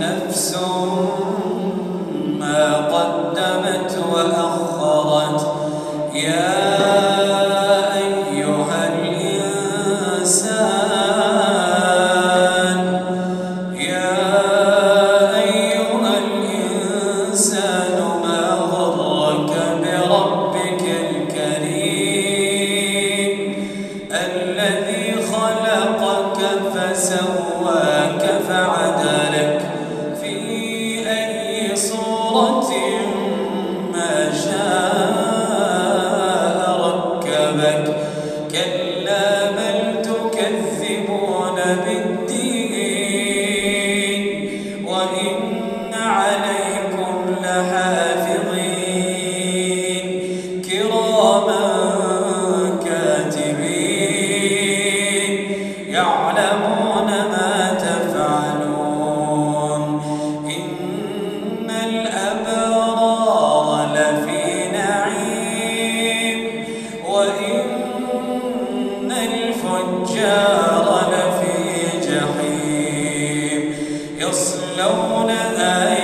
نفس بِالدِّينِ يصلون آية